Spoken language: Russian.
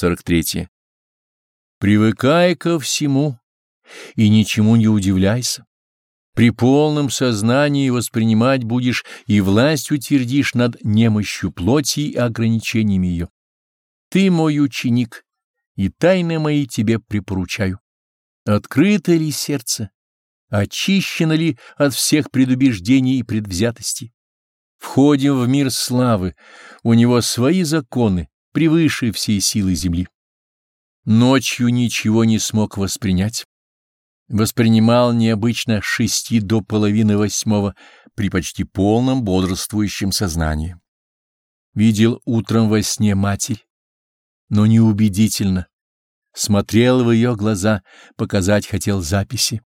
43. Привыкай ко всему и ничему не удивляйся. При полном сознании воспринимать будешь и власть утвердишь над немощью плоти и ограничениями ее. Ты мой ученик, и тайны мои тебе припоручаю. Открыто ли сердце? Очищено ли от всех предубеждений и предвзятостей? Входим в мир славы, у него свои законы, превыше всей силы земли. Ночью ничего не смог воспринять. Воспринимал необычно шести до половины восьмого при почти полном бодрствующем сознании. Видел утром во сне матерь, но неубедительно. Смотрел в ее глаза, показать хотел записи.